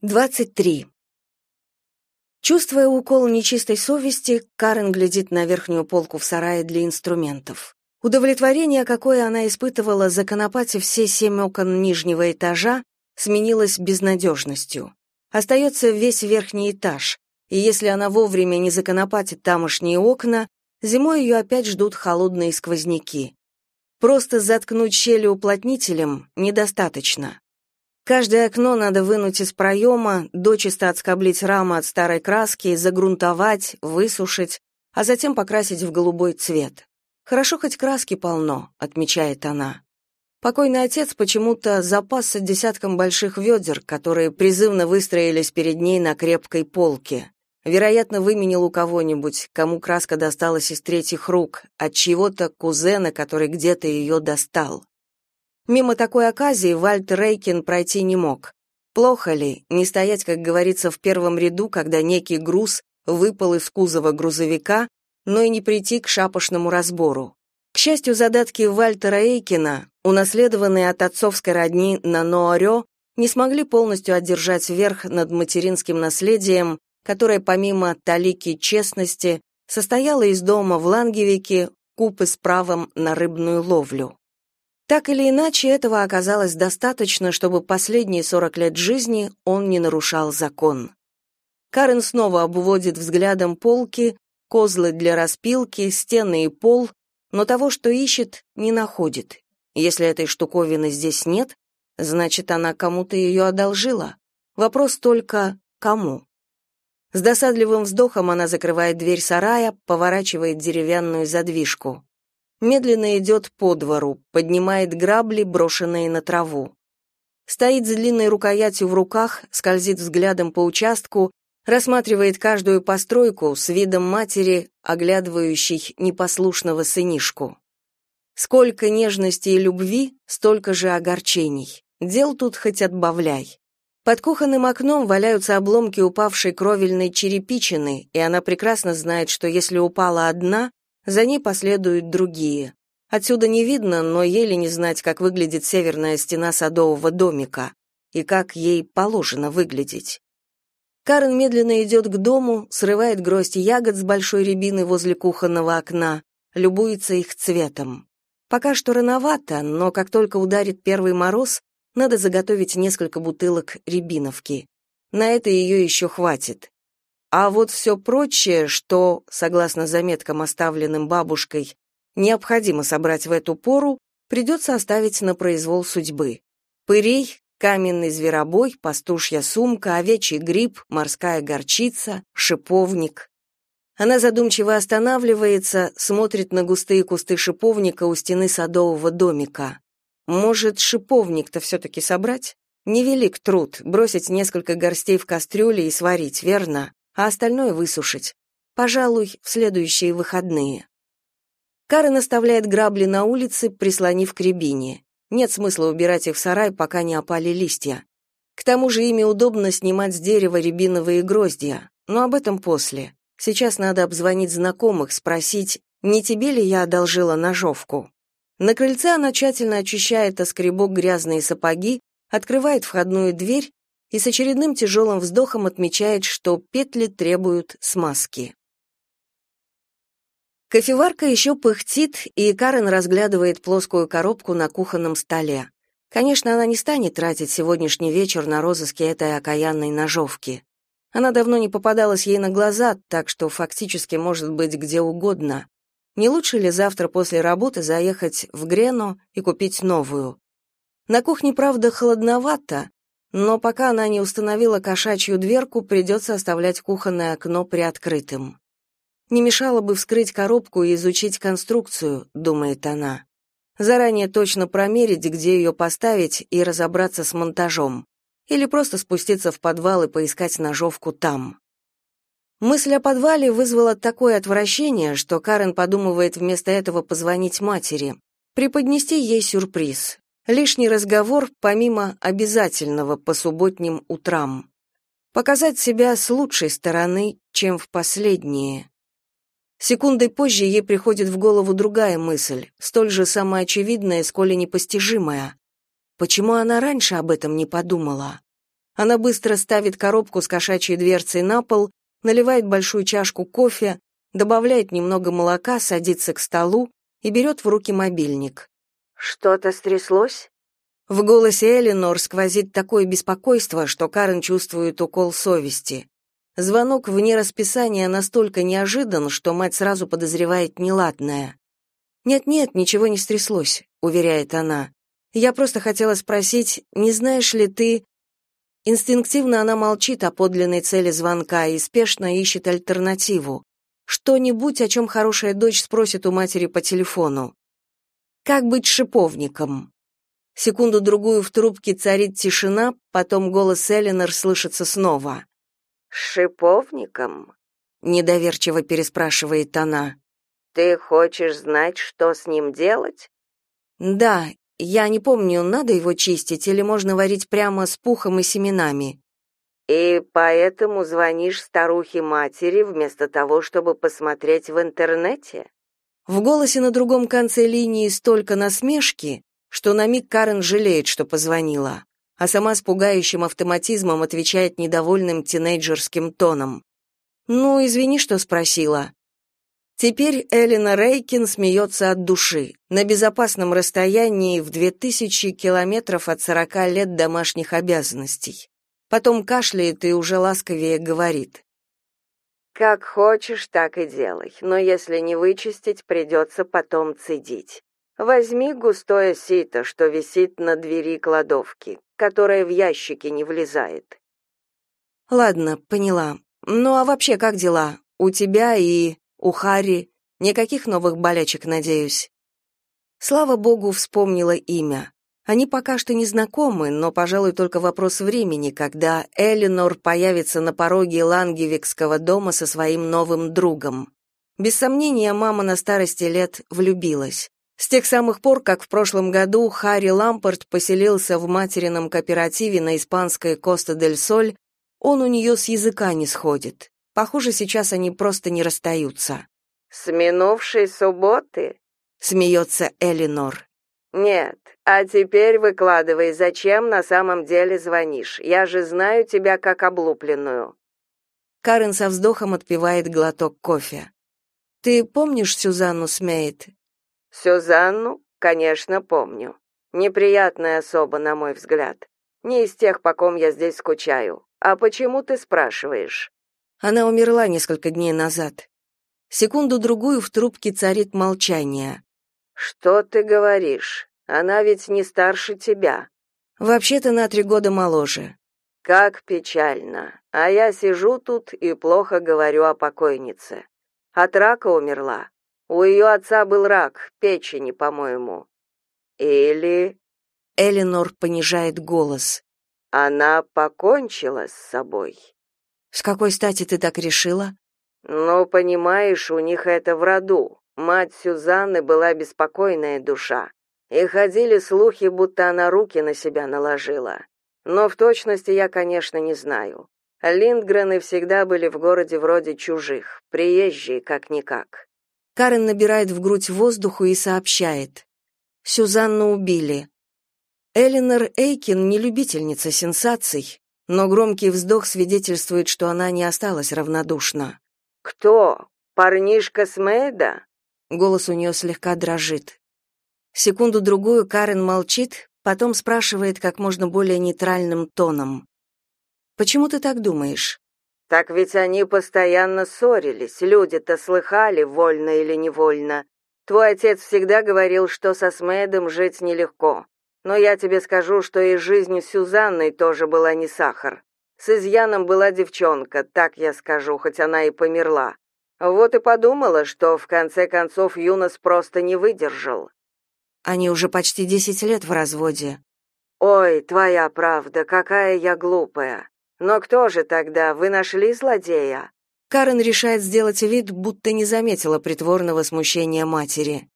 23. Чувствуя укол нечистой совести, Карен глядит на верхнюю полку в сарае для инструментов. Удовлетворение, какое она испытывала, законопатив все семь окон нижнего этажа, сменилось безнадежностью. Остается весь верхний этаж, и если она вовремя не законопатит тамошние окна, зимой ее опять ждут холодные сквозняки. Просто заткнуть щели уплотнителем недостаточно. Каждое окно надо вынуть из проема, дочисто отскоблить раму от старой краски, загрунтовать, высушить, а затем покрасить в голубой цвет. Хорошо хоть краски полно, отмечает она. Покойный отец почему-то запасся десятком больших ведер, которые призывно выстроились перед ней на крепкой полке. Вероятно, выменил у кого-нибудь, кому краска досталась из третьих рук, от чего-то кузена, который где-то ее достал. Мимо такой оказии Вальтер Рейкин пройти не мог. Плохо ли не стоять, как говорится, в первом ряду, когда некий груз выпал из кузова грузовика, но и не прийти к шапошному разбору. К счастью, задатки Вальтера Эйкина, унаследованные от отцовской родни на Ноорё, не смогли полностью одержать верх над материнским наследием, которое помимо талики честности состояло из дома в Лангевике, купы с правом на рыбную ловлю. Так или иначе, этого оказалось достаточно, чтобы последние 40 лет жизни он не нарушал закон. Карен снова обводит взглядом полки, козлы для распилки, стены и пол, но того, что ищет, не находит. Если этой штуковины здесь нет, значит, она кому-то ее одолжила. Вопрос только, кому? С досадливым вздохом она закрывает дверь сарая, поворачивает деревянную задвижку медленно идет по двору, поднимает грабли, брошенные на траву. Стоит с длинной рукоятью в руках, скользит взглядом по участку, рассматривает каждую постройку с видом матери, оглядывающей непослушного сынишку. Сколько нежности и любви, столько же огорчений. Дел тут хоть отбавляй. Под кухонным окном валяются обломки упавшей кровельной черепичины, и она прекрасно знает, что если упала одна, за ней последуют другие. Отсюда не видно, но еле не знать, как выглядит северная стена садового домика и как ей положено выглядеть. Карен медленно идет к дому, срывает гроздь ягод с большой рябины возле кухонного окна, любуется их цветом. Пока что рановато, но как только ударит первый мороз, надо заготовить несколько бутылок рябиновки. На это ее еще хватит. А вот все прочее, что, согласно заметкам, оставленным бабушкой, необходимо собрать в эту пору, придется оставить на произвол судьбы. Пырей, каменный зверобой, пастушья сумка, овечий гриб, морская горчица, шиповник. Она задумчиво останавливается, смотрит на густые кусты шиповника у стены садового домика. Может, шиповник-то все-таки собрать? Невелик труд, бросить несколько горстей в кастрюле и сварить, верно? А остальное высушить. Пожалуй, в следующие выходные. Карен оставляет грабли на улице, прислонив к рябине. Нет смысла убирать их в сарай, пока не опали листья. К тому же ими удобно снимать с дерева рябиновые гроздья, но об этом после. Сейчас надо обзвонить знакомых, спросить, не тебе ли я одолжила ножовку. На крыльце она тщательно очищает оскребок грязные сапоги, открывает входную дверь и с очередным тяжелым вздохом отмечает, что петли требуют смазки. Кофеварка еще пыхтит, и Карен разглядывает плоскую коробку на кухонном столе. Конечно, она не станет тратить сегодняшний вечер на розыски этой окаянной ножовки. Она давно не попадалась ей на глаза, так что фактически может быть где угодно. Не лучше ли завтра после работы заехать в Грено и купить новую? На кухне, правда, холодновато, но пока она не установила кошачью дверку, придется оставлять кухонное окно приоткрытым. Не мешало бы вскрыть коробку и изучить конструкцию, думает она. Заранее точно промерить, где ее поставить и разобраться с монтажом. Или просто спуститься в подвал и поискать ножовку там. Мысль о подвале вызвала такое отвращение, что Карен подумывает вместо этого позвонить матери, преподнести ей сюрприз, Лишний разговор помимо обязательного по субботним утрам. Показать себя с лучшей стороны, чем в последние. Секундой позже ей приходит в голову другая мысль, столь же самоочевидная, сколь и непостижимая. Почему она раньше об этом не подумала? Она быстро ставит коробку с кошачьей дверцей на пол, наливает большую чашку кофе, добавляет немного молока, садится к столу и берет в руки мобильник. «Что-то стряслось?» В голосе Эленор сквозит такое беспокойство, что Карен чувствует укол совести. Звонок вне расписания настолько неожидан, что мать сразу подозревает неладное. «Нет-нет, ничего не стряслось», — уверяет она. «Я просто хотела спросить, не знаешь ли ты...» Инстинктивно она молчит о подлинной цели звонка и спешно ищет альтернативу. Что-нибудь, о чем хорошая дочь спросит у матери по телефону. Как быть шиповником? Секунду-другую в трубке царит тишина, потом голос Эленор слышится снова. «Шиповником?» — недоверчиво переспрашивает она. «Ты хочешь знать, что с ним делать?» «Да, я не помню, надо его чистить или можно варить прямо с пухом и семенами». «И поэтому звонишь старухе-матери вместо того, чтобы посмотреть в интернете?» В голосе на другом конце линии столько насмешки, что на миг Карен жалеет, что позвонила а сама с пугающим автоматизмом отвечает недовольным тинейджерским тоном. «Ну, извини, что спросила». Теперь Элина Рейкин смеется от души, на безопасном расстоянии в 2000 километров от 40 лет домашних обязанностей. Потом кашляет и уже ласковее говорит. «Как хочешь, так и делай, но если не вычистить, придется потом цедить. Возьми густое сито, что висит на двери кладовки которая в ящики не влезает. Ладно, поняла. Ну а вообще как дела? У тебя и у Хари никаких новых болячек, надеюсь. Слава богу, вспомнила имя. Они пока что не знакомы, но, пожалуй, только вопрос времени, когда Элинор появится на пороге Лангевикского дома со своим новым другом. Без сомнения, мама на старости лет влюбилась. С тех самых пор, как в прошлом году Харри Лампорт поселился в материном кооперативе на испанской Коста-дель-Соль, он у нее с языка не сходит. Похоже, сейчас они просто не расстаются. «С минувшей субботы?» — смеется Элинор. «Нет, а теперь выкладывай, зачем на самом деле звонишь? Я же знаю тебя как облупленную». Карен со вздохом отпивает глоток кофе. «Ты помнишь Сюзанну Смейт? Сюзанну, конечно, помню. Неприятная особа, на мой взгляд. Не из тех, по ком я здесь скучаю. А почему ты спрашиваешь? Она умерла несколько дней назад. Секунду-другую в трубке царит молчание. Что ты говоришь? Она ведь не старше тебя. Вообще-то на три года моложе. Как печально. А я сижу тут и плохо говорю о покойнице. От рака умерла. У ее отца был рак печени, по-моему. Или Элинор понижает голос. Она покончила с собой. С какой стати ты так решила? Ну, понимаешь, у них это в роду. Мать Сюзанны была беспокойная душа, и ходили слухи, будто она руки на себя наложила. Но в точности я, конечно, не знаю. Линдгрены всегда были в городе вроде чужих, приезжие как-никак. Карен набирает в грудь воздуху и сообщает. Сюзанну убили. Элинор Эйкин не любительница сенсаций, но громкий вздох свидетельствует, что она не осталась равнодушна. «Кто? Парнишка Смейда?» Голос у нее слегка дрожит. Секунду-другую Карен молчит, потом спрашивает как можно более нейтральным тоном. «Почему ты так думаешь?» Так ведь они постоянно ссорились, люди-то слыхали, вольно или невольно. Твой отец всегда говорил, что со Смедом жить нелегко. Но я тебе скажу, что и жизнь Сюзанной тоже была не сахар. С изъяном была девчонка, так я скажу, хоть она и померла. Вот и подумала, что в конце концов Юнос просто не выдержал. Они уже почти десять лет в разводе. Ой, твоя правда, какая я глупая. Но кто же тогда? Вы нашли злодея? Карен решает сделать вид, будто не заметила притворного смущения матери.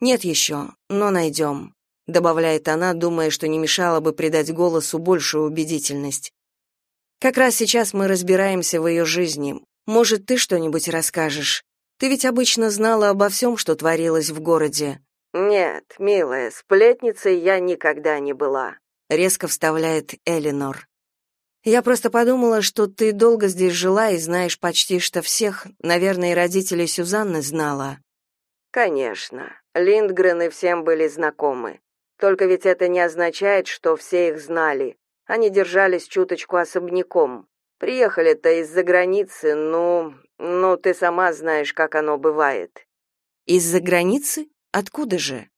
Нет еще, но найдем», — добавляет она, думая, что не мешало бы придать голосу большую убедительность. Как раз сейчас мы разбираемся в ее жизни. Может, ты что-нибудь расскажешь? Ты ведь обычно знала обо всем, что творилось в городе. Нет, милая, сплетницей я никогда не была, резко вставляет Элинор. Я просто подумала, что ты долго здесь жила и знаешь почти что всех, наверное, и родителей Сюзанны знала. Конечно. Линдгрены всем были знакомы. Только ведь это не означает, что все их знали. Они держались чуточку особняком. Приехали-то из-за границы, ну, ну ты сама знаешь, как оно бывает. Из-за границы? Откуда же?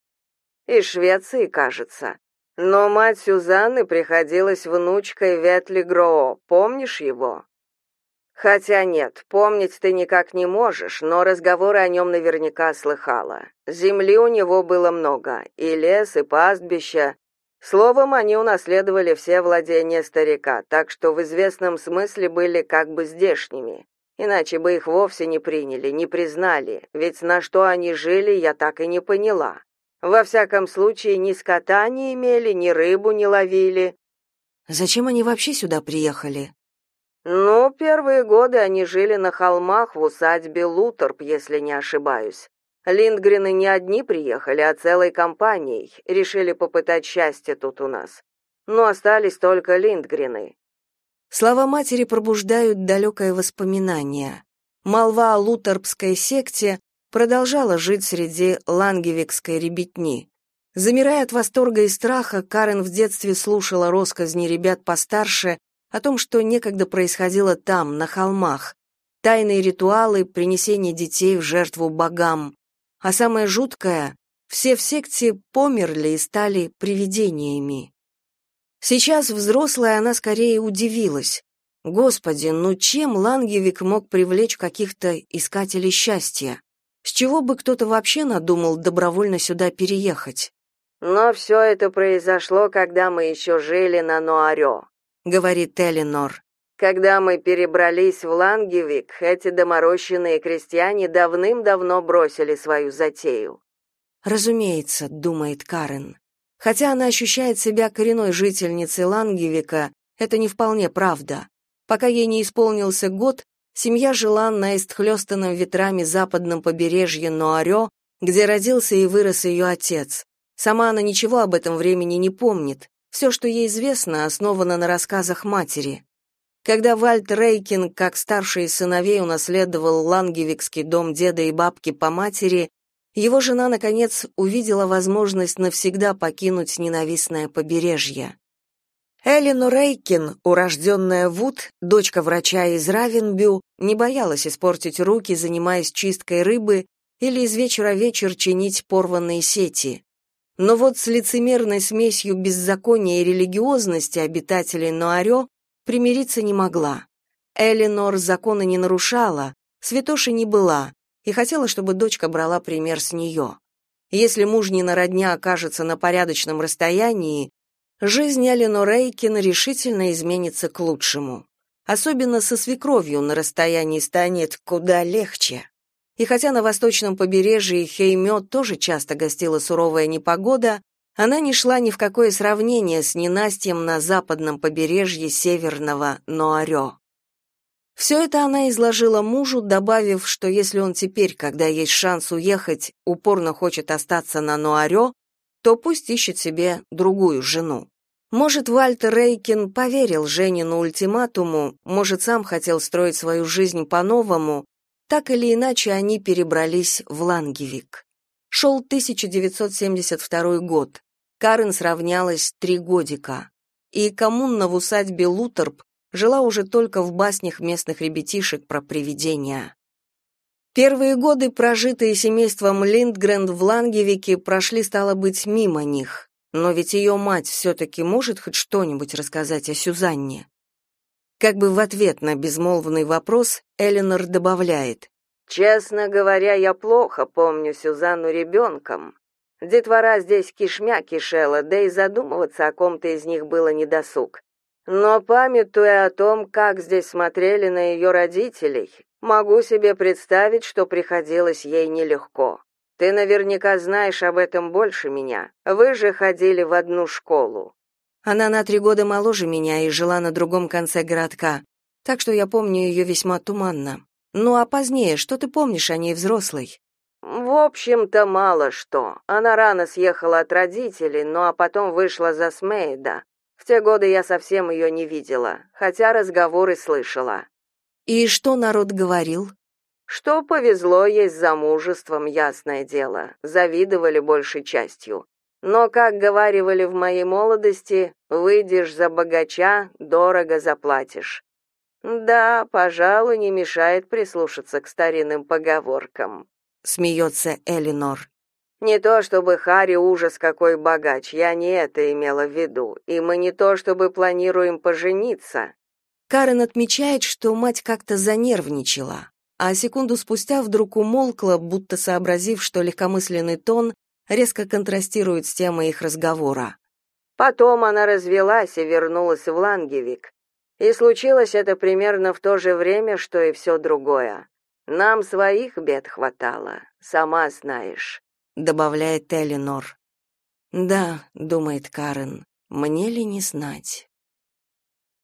Из Швеции, кажется. Но мать Сюзанны приходилась внучкой Ветли Гроо. Помнишь его? Хотя нет, помнить ты никак не можешь, но разговоры о нем наверняка слыхала. Земли у него было много, и лес, и пастбища, Словом, они унаследовали все владения старика, так что в известном смысле были как бы здешними. Иначе бы их вовсе не приняли, не признали, ведь на что они жили, я так и не поняла. Во всяком случае, ни скота не имели, ни рыбу не ловили. Зачем они вообще сюда приехали? Ну, первые годы они жили на холмах в усадьбе Луторп, если не ошибаюсь. Линдгрены не одни приехали, а целой компанией. Решили попытать счастье тут у нас. Но остались только Линдгрены. Слова матери пробуждают далекое воспоминание. Молва о лутерпской секте продолжала жить среди лангевикской ребятни. Замирая от восторга и страха, Карен в детстве слушала россказни ребят постарше о том, что некогда происходило там, на холмах. Тайные ритуалы, принесение детей в жертву богам. А самое жуткое — все в секте померли и стали привидениями. Сейчас взрослая она скорее удивилась. Господи, ну чем Лангевик мог привлечь каких-то искателей счастья? С чего бы кто-то вообще надумал добровольно сюда переехать? Но все это произошло, когда мы еще жили на Нуаре, говорит Эленор. Когда мы перебрались в Лангевик, эти доморощенные крестьяне давным-давно бросили свою затею. Разумеется, думает Карен. Хотя она ощущает себя коренной жительницей Лангевика, это не вполне правда. Пока ей не исполнился год, семья жила на истхлёстанном ветрами западном побережье Нуарё, где родился и вырос ее отец. Сама она ничего об этом времени не помнит. Все, что ей известно, основано на рассказах матери. Когда Вальт Рейкин, как старший из сыновей, унаследовал Лангевикский дом деда и бабки по матери, его жена, наконец, увидела возможность навсегда покинуть ненавистное побережье. Эллину Рейкин, урожденная Вуд, дочка врача из Равенбю, не боялась испортить руки, занимаясь чисткой рыбы или из вечера вечер чинить порванные сети. Но вот с лицемерной смесью беззакония и религиозности обитателей Нуарё примириться не могла. Элинор законы не нарушала, святошей не была и хотела, чтобы дочка брала пример с нее. Если мужнина родня окажется на порядочном расстоянии, жизнь Элинор Рейкин решительно изменится к лучшему. Особенно со свекровью на расстоянии станет куда легче. И хотя на восточном побережье Хеймё тоже часто гостила суровая непогода, она не шла ни в какое сравнение с ненастьем на западном побережье северного Ноарё. Все это она изложила мужу, добавив, что если он теперь, когда есть шанс уехать, упорно хочет остаться на Ноарё, то пусть ищет себе другую жену. Может, Вальтер Рейкин поверил Женину ультиматуму, может, сам хотел строить свою жизнь по-новому, так или иначе они перебрались в Лангевик. Шел 1972 год. Карен сравнялась три годика. И коммуна в усадьбе Лутерп жила уже только в баснях местных ребятишек про привидения. Первые годы, прожитые семейством Линдгрен в Лангевике, прошли, стало быть, мимо них. Но ведь ее мать все-таки может хоть что-нибудь рассказать о Сюзанне. Как бы в ответ на безмолвный вопрос Эленор добавляет. Честно говоря, я плохо помню Сюзанну ребенком. Детвора здесь кишмя кишела, да и задумываться о ком-то из них было недосуг. Но памятуя о том, как здесь смотрели на ее родителей, могу себе представить, что приходилось ей нелегко. Ты наверняка знаешь об этом больше меня. Вы же ходили в одну школу. Она на три года моложе меня и жила на другом конце городка, так что я помню ее весьма туманно. Ну а позднее, что ты помнишь о ней взрослой? В общем-то, мало что. Она рано съехала от родителей, ну а потом вышла за Смейда. В те годы я совсем ее не видела, хотя разговоры слышала. И что народ говорил? Что повезло ей с замужеством, ясное дело, завидовали большей частью. Но, как говаривали в моей молодости, выйдешь за богача, дорого заплатишь. Да, пожалуй, не мешает прислушаться к старинным поговоркам. Смеется Элинор. Не то чтобы Хари ужас какой богач, я не это имела в виду, и мы не то чтобы планируем пожениться. Карен отмечает, что мать как-то занервничала, а секунду спустя вдруг умолкла, будто сообразив, что легкомысленный тон резко контрастирует с темой их разговора. Потом она развелась и вернулась в Лангевик. И случилось это примерно в то же время, что и все другое. Нам своих бед хватало, сама знаешь, добавляет Элинор. Да, думает Карен. Мне ли не знать?